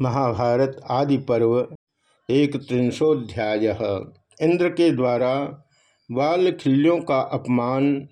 महाभारत आदि पर्व एक त्रिंशोध्याय इंद्र के द्वारा बालखिल्यों का अपमान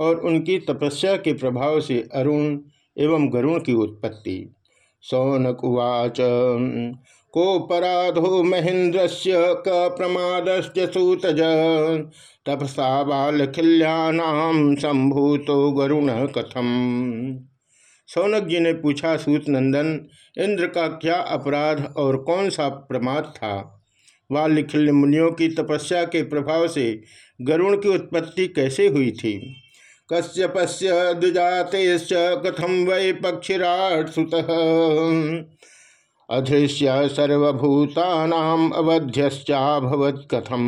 और उनकी तपस्या के प्रभाव से अरुण एवं गरुण की उत्पत्ति। सौनक उवाच, को पराधो महेंद्र से क प्रमादश्च सूतज, तपसा बालखिल्यानाम संभूतो गरुण कथम। सौनक जी ने पूछा, सूत नंदन, इंद्र का क्या अपराध और कौन सा प्रमाद था? वाल्यखिल्य मुनियों की तपस्या के प्रभाव से गरुण की उत्पत्ति कैसे हुई थी? कश्यपस्य द्विजाते कथम वै पक्षिराट सुत अधृश्य सर्वभूतानाम अवध्यश्चाभवत कथम।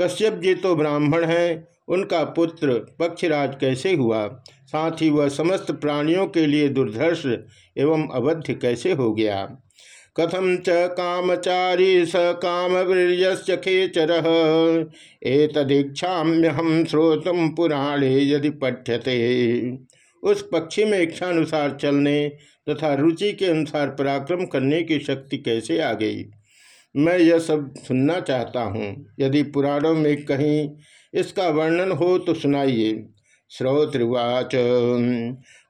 कश्यप जी तो ब्राह्मण हैं उनका पुत्र पक्षराज कैसे हुआ? साथ ही वह समस्त प्राणियों के लिए दुर्धर्ष एवं अवध्य कैसे हो गया? कथम च कामचारी स काम वीर्य खेचर? एतदीक्षाम्य हम श्रोतम पुराणे यदि पठ्यते। उस पक्षी में इच्छानुसार चलने तथा रुचि के अनुसार पराक्रम करने की शक्ति कैसे आ गई? मैं यह सब सुनना चाहता हूँ। यदि पुराणों में कहीं इसका वर्णन हो तो सुनाइए। श्रोतृवाच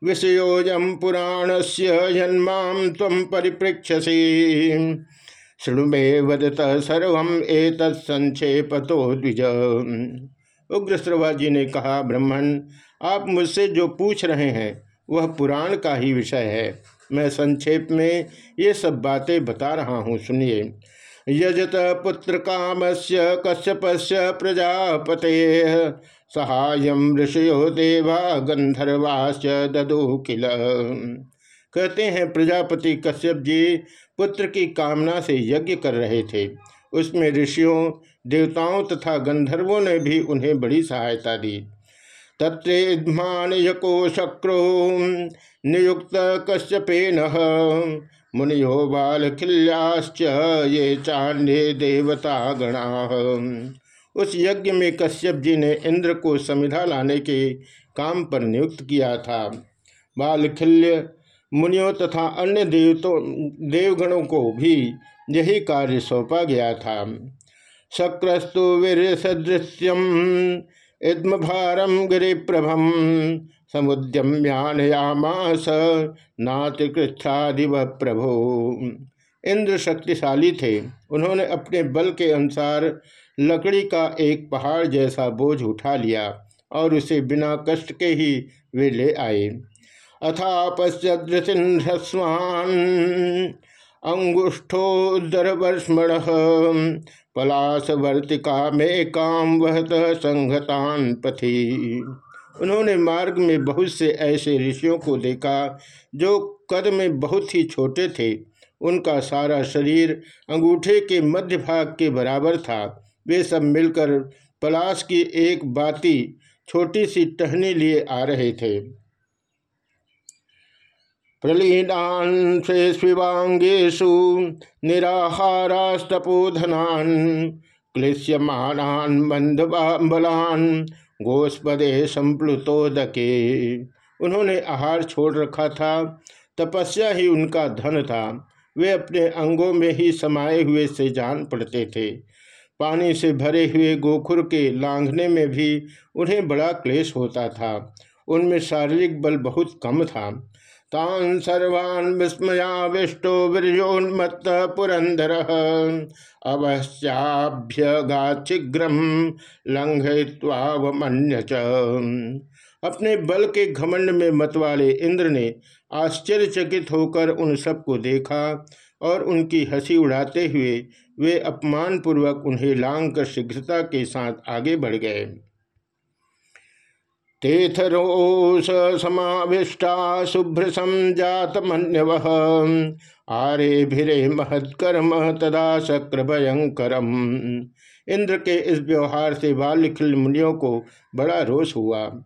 विषयोजम पुराण से जन्मा तम परिपृक्षसी शृणु मे वदत सर्व एक संक्षेपतो द्विज। उग्र श्रवाजी ने कहा, ब्रह्मण, आप मुझसे जो पूछ रहे हैं, वह पुराण का ही विषय है। मैं संक्षेप में ये सब बातें बता रहा हूँ, सुनिए। यजत पुत्र काम से कश्यप से प्रजापते सहाय ऋषयो देवा गंधर्वाश्च ददो किल। कहते हैं, प्रजापति कश्यप जी पुत्र की कामना से यज्ञ कर रहे थे। उसमें ऋषियों, देवताओं तथा गंधर्वों ने भी उन्हें बड़ी सहायता दी। तत्रेध्मान यको शक्रो नियुक्त कश्यपेन मुनियो बाल खिल्याश्च ये चांडे देवता गणा। उस यज्ञ में कश्यप जी ने इंद्र को समिधा लाने के काम पर नियुक्त किया था। बालखिल्य मुनियों तथा अन्य देवतों, देवगणों को भी यही कार्य सौंपा गया था। शक्रस्तु वीर सदृश्यम, इद्म भारम गिरिप्रभम समुद्यम्यानयामास नातिकृच्छादिव प्रभो इंद्र शक्तिशाली थे। उन्होंने अपने बल के अनुसार लकड़ी का एक पहाड़ जैसा बोझ उठा लिया और उसे बिना कष्ट के ही वे ले आए। अथा पश्चिन्हस्वान अंगुष्ठोदरवर्ष्मण पलाश वर्तिका में काम वहत संघतान पथि। उन्होंने मार्ग में बहुत से ऐसे ऋषियों को देखा, जो कद में बहुत ही छोटे थे। उनका सारा शरीर अंगूठे के मध्य भाग के बराबर था। वे सब मिलकर पलाश की एक बाती छोटी सी टहनी लिए आ रहे थे। प्रलीनान स्विवांगेशु निराहारास्तपोधनान, क्लिश्यमानान गोस्पदे संप्लुतोदके। उन्होंने आहार छोड़ रखा था, तपस्या ही उनका धन था। वे अपने अंगों में ही समाये हुए से जान पड़ते थे। पानी से भरे हुए गोखुर के लांघने में भी उन्हें बड़ा क्लेश होता था। उनमें शारीरिक बल बहुत कम था। तान सर्वान विस्मयाविष्टो वीर्योन्मत्त पुरंदर अवश्याभ्यगाचिग्रम लंघय्वावमन्य अपने बल के घमंड में मत वाले इंद्र ने आश्चर्यचकित होकर उन सबको देखा और उनकी हँसी उड़ाते हुए वे अपमानपूर्वक उन्हें लांग कर शीघ्रता के साथ आगे बढ़ गए। तेथरोष समाविष्टा शुभ्र संजात मन्यव आरे भिरे महत्कर्म तदा शक्र भयंकरम इंद्र के इस व्यवहार से बाल्यखिल मुनियों को बड़ा रोष हुआ।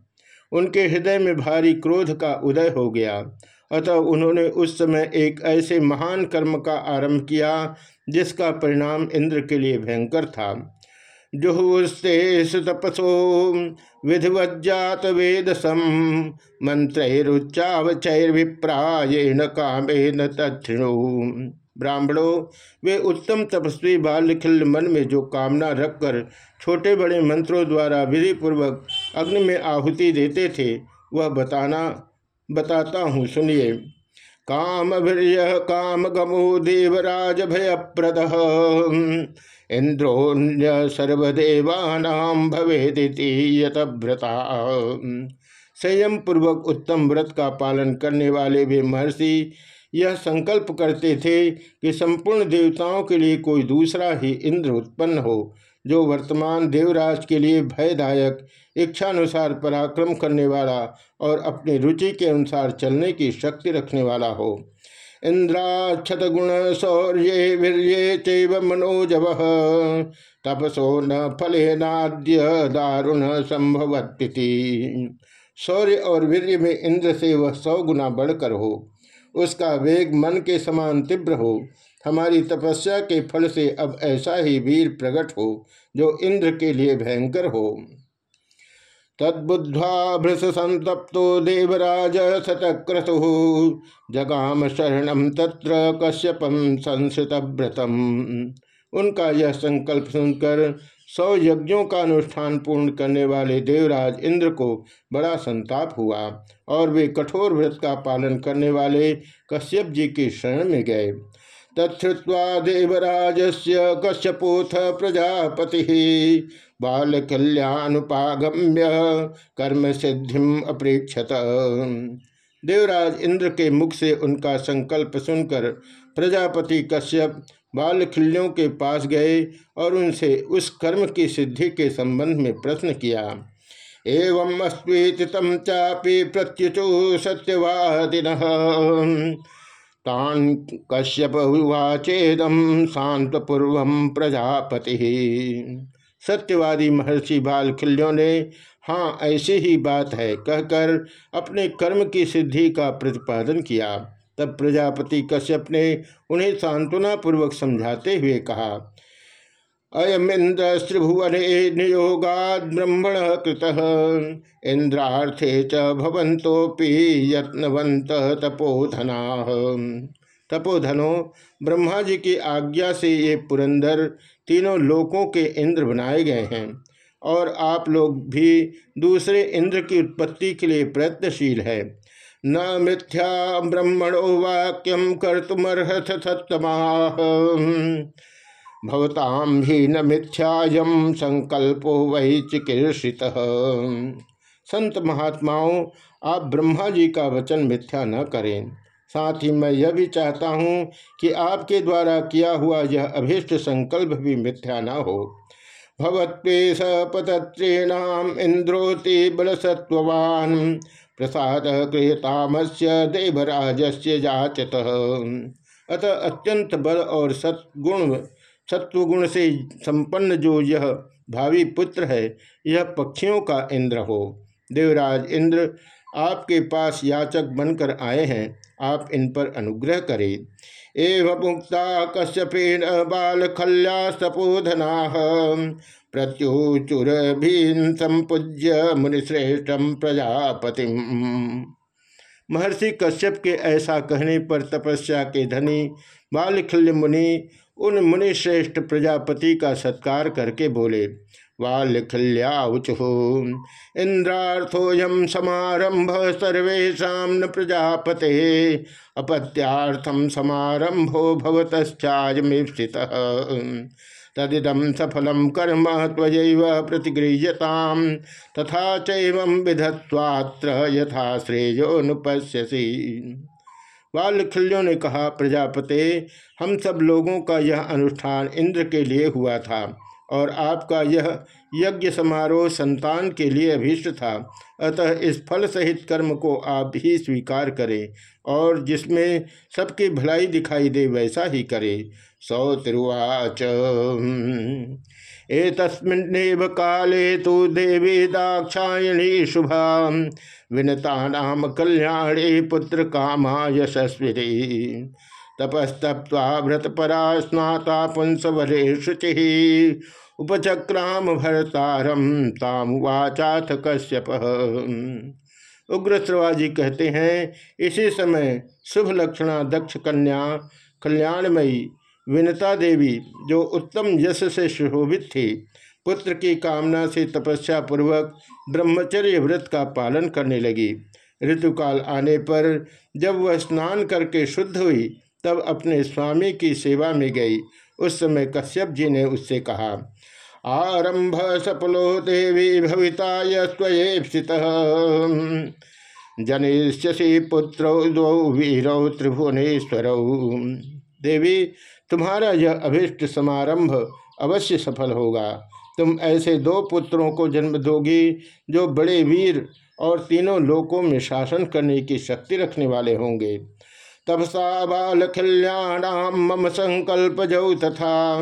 उनके हृदय में भारी क्रोध का उदय हो गया। अतः उन्होंने उस समय एक ऐसे महान कर्म का आरंभ किया, जिसका परिणाम इंद्र के लिए भयंकर था। जुहुस्ते तपसो विधिवज्जात वेदसम मंत्रुच्चावचैर्विप्राएण कामेन तृणु ब्राह्मणों, वे उत्तम तपस्वी बाल खिल मन में जो कामना रखकर छोटे बड़े मंत्रों द्वारा विधि पूर्वक अग्नि में आहुति देते थे, वह बताना, बताता हूँ, सुनिए। काम वीर काम गमो देवराज भय प्रद इंद्रोन्य सर्वदेवानाम भवेदिति यतव्रता संयम पूर्वक उत्तम व्रत का पालन करने वाले वे महर्षि यह संकल्प करते थे कि संपूर्ण देवताओं के लिए कोई दूसरा ही इंद्र उत्पन्न हो, जो वर्तमान देवराज के लिए भयदायक, इच्छानुसार पराक्रम करने वाला और अपनी रुचि के अनुसार चलने की शक्ति रखने वाला हो। इंद्राक्षत गुण शौर्य वीर्य चैव मनोजव। तपसो न फले नाद्य दारुण संभवती शौर्य और वीर्य में इंद्र से वह सौ गुना बढ़कर हो। उसका वेग मन के समान तीव्र हो। हमारी तपस्या के फल से अब ऐसा ही वीर प्रकट हो, जो इंद्र के लिए भयंकर हो। तद्बुद्ध्वा भृष संतप्तो देवराज शतक्रतु जगाम शरणम तत्र कश्यपम संस्कृत व्रतम उनका यह संकल्प सुनकर सौ यज्ञों का अनुष्ठान पूर्ण करने वाले देवराज इंद्र को बड़ा संताप हुआ और वे कठोर व्रत का पालन करने वाले कश्यप जी की शरण में गए। तत्वा देवराज से कश्यपोथ प्रजापति। बाल कल्याणुपागम्य कर्म सिद्धि अपेक्षत। देवराज इंद्र के मुख से उनका संकल्प सुनकर प्रजापति कश्यप बाल खिल्यों के पास गए और उनसे उस कर्म की सिद्धि के संबंध में प्रश्न किया। एवं अस्वीति तम चापी प्रत्युचु सत्यवादिन। तान कश्यप वाचेदम शांत पूर्व प्रजापति। सत्यवादी महर्षि बाल खिल्यों ने हाँ ऐसी ही बात है, कहकर अपने कर्म की सिद्धि का प्रतिपादन किया। तब प्रजापति कश्यप ने उन्हें सांत्वना पूर्वक समझाते हुए कहा अयमिंद्र त्रिभुवन नियोगा ब्रह्मण कृत इंद्रार्थे च भवंतोपि यत्नवंत तपोधना। तपोधनो, ब्रह्मा जी की आज्ञा से ये पुरंदर तीनों लोकों के इंद्र बनाए गए हैं और आप लोग भी दूसरे इंद्र की उत्पत्ति के लिए प्रयत्नशील है। न मिथ्या ब्रह्मणो वाक्यम कर्तुमर्हथ सत्तमा। भवताम ही न मिथ्यायम संकल्पो वही चिकीर्षित। संत महात्माओं, आप ब्रह्मा जी का वचन मिथ्या न करें। साथ ही मैं यह भी चाहता हूँ कि आपके द्वारा किया हुआ यह अभीष्ट संकल्प भी मिथ्या न हो। भवत्वे सपतत्रीणाम इंद्रोति बलसत्वान प्रसाद गृहतामस्य देवराजस्य जाचत अतः अत्यंत बल और सत्गुण सत्वगुण से संपन्न जो यह भावी पुत्र है, यह पक्षियों का इंद्र हो। देवराज इंद्र आपके पास याचक बनकर आए हैं, आप इन पर अनुग्रह करें। एवं मुक्ता खल्या सपोधना प्रत्युचुर संपूज्य मुनिश्रेष्ठम प्रजापति महर्षि कश्यप के ऐसा कहने पर तपस्या के धनी बालखल्य मुनि उन मुनिश्रेष्ठ प्रजापति का सत्कार करके बोले वाल्यखल्याचु इंद्रार्थोयम समारंभ सर्वेशा न प्रजापते। अपत्यार्थम समारंभो भवतश्चाजमीप्सित तदिदम सफलम कर्म तयव प्रतिगृह्यता तथा चैव विधत्वात्र यथा श्रेयोनुपश्यसी बालखिल्यों ने कहा, प्रजापते, हम सब लोगों का यह अनुष्ठान इंद्र के लिए हुआ था। और आपका यह यज्ञ समारोह संतान के लिए अभीष्ट था। अतः इस फल सहित कर्म को आप ही स्वीकार करें और जिसमें सबकी भलाई दिखाई दे वैसा ही करें। करे सौतिरुवाच एतस्मिन्नेव काले तो देवी दाक्षायणी शुभा। विनता नाम कल्याणी पुत्र कामा यशस्वी तपस्तप्वा व्रतपरा स्नाता पुंसवरे शुचि उपचक्राम भरतारम तामुवाचाथ कश्यप उग्र श्रवाजी कहते हैं, इसी समय शुभ लक्षणा दक्ष कन्या, कल्याणमयी विनता देवी, जो उत्तम यश से सुशोभित थी, पुत्र की कामना से तपस्या पूर्वक ब्रह्मचर्य व्रत का पालन करने लगी। ऋतुकाल आने पर जब वह स्नान करके शुद्ध हुई तब अपने स्वामी की सेवा में गई। उस समय कश्यप जी ने उससे कहा, आरंभ सफलो देवी भविता यस्वीत जनिष्यसी पुत्र वीरौ त्रिभुवनेश्वर। देवी, तुम्हारा यह अभिष्ट समारंभ अवश्य सफल होगा। तुम ऐसे दो पुत्रों को जन्म दोगी, जो बड़े वीर और तीनों लोकों में शासन करने की शक्ति रखने वाले होंगे। तपसा बाल कल्याणाम मम संकल्प जो तथा।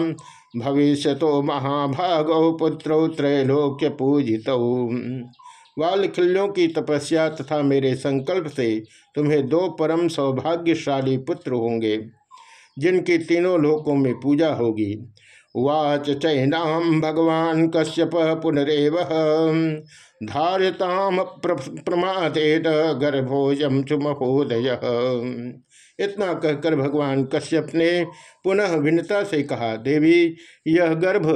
भविष्य तो महाभागौ पुत्र त्रैलोक्य पूजित वालखिल्यों की तपस्या तथा मेरे संकल्प से तुम्हें दो परम सौभाग्यशाली पुत्र होंगे, जिनकी तीनों लोकों में पूजा होगी। वाच चैना भगवान कश्यप पुनरव। धारताम प्रमादेत गर्भोजम चुमहोदय इतना कहकर भगवान कश्यप ने पुनः विनता से कहा, देवी, यह गर्भ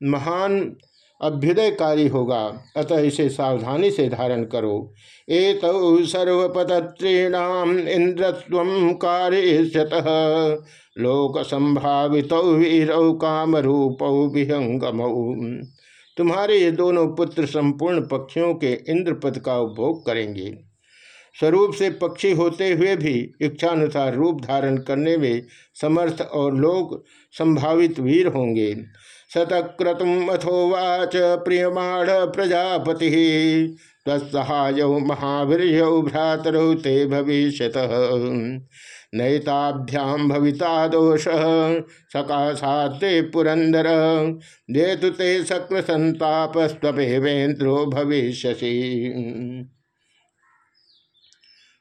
महान अभ्युदयकारी होगा। अतः इसे सावधानी से धारण करो। एक सर्वपतत्रीणाम इंद्रस्व कार्य लोक संभावित काम रूप विहंगम तुम्हारे ये दोनों पुत्र संपूर्ण पक्षियों के इंद्र पद का उपभोग करेंगे। स्वरूप से पक्षी होते हुए भी इच्छानुसार रूप धारण करने में समर्थ और लोक संभावित वीर होंगे। शतक्रतुम अथोवाच प्रियमाण प्रजापति। तत्सहाय महावीर भ्रातरौ ते भविष्य नैताभ्याम भविता दोष सकाशाते पुरंदर जेतु ते शक्र संताप भविष्यसी।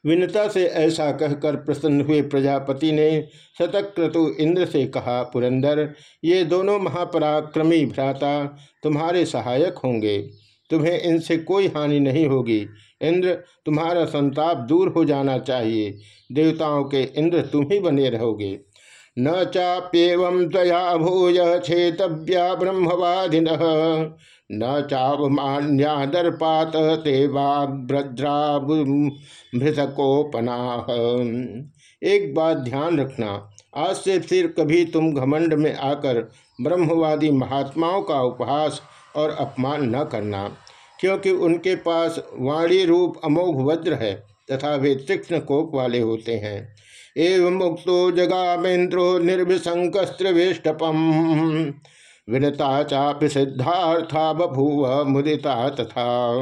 विनता से ऐसा कहकर प्रसन्न हुए प्रजापति ने शतक्रतु इंद्र से कहा, पुरंदर, ये दोनों महापराक्रमी भ्राता तुम्हारे सहायक होंगे। तुम्हें इनसे कोई हानि नहीं होगी। इंद्र, तुम्हारा संताप दूर हो जाना चाहिए। देवताओं के इंद्र तुम ही बने रहोगे। न चाप्यव तया भूय छेतव्या ब्रह्मवादिन। न चावमान्यादर्पात ते वाग्भ्रद्राभृतकोपना एक बात ध्यान रखना, आज से फिर कभी तुम घमंड में आकर ब्रह्मवादी महात्माओं का उपहास और अपमान न करना, क्योंकि उनके पास वाणी रूप अमोघ वज्र है तथा वे तीक्ष्ण कोप वाले होते हैं। एवं मुक्तो जगामेन्द्रो निर्भिशंकस्त्रिवेष्टपम विनता चापि सिद्धार्था बभूव मुदिता तथा।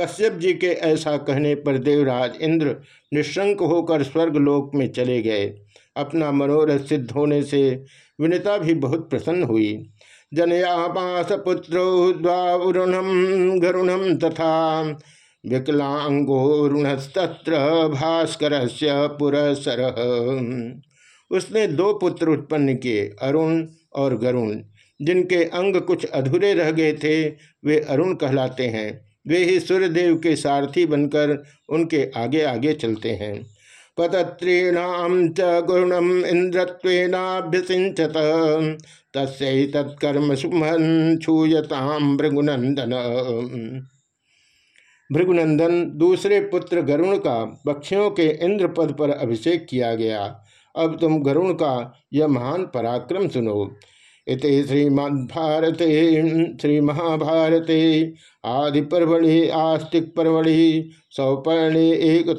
कश्यप जी के ऐसा कहने पर देवराज इंद्र निशंक होकर स्वर्गलोक में चले गए। अपना मनोरथ सिद्ध होने से विनता भी बहुत प्रसन्न हुई। जनयामास पुत्रो द्वावरुणम गरुणम तथा विकलांगोरुणस्तत्र भास्कर पुरसर। उसने दो पुत्र उत्पन्न किए, अरुण और गरुण। जिनके अंग कुछ अधूरे रह गए थे, वे अरुण कहलाते हैं। वे ही सूर्यदेव के सारथी बनकर उनके आगे आगे चलते हैं। पतत्रीणाम च गुणम इंद्रत्वेनाभ्यसिंचत तस्य तत्कर्म सुमन छूयताम भृगुनंदन भृगुनंदन दूसरे पुत्र गरुण का पक्षियों के इंद्र पद पर अभिषेक किया गया। अब तुम गरुण का यह महान पराक्रम सुनो। इत श्रीमद्भारते श्री महाभारते आस्तिक पर्वणि सौपर्णे एक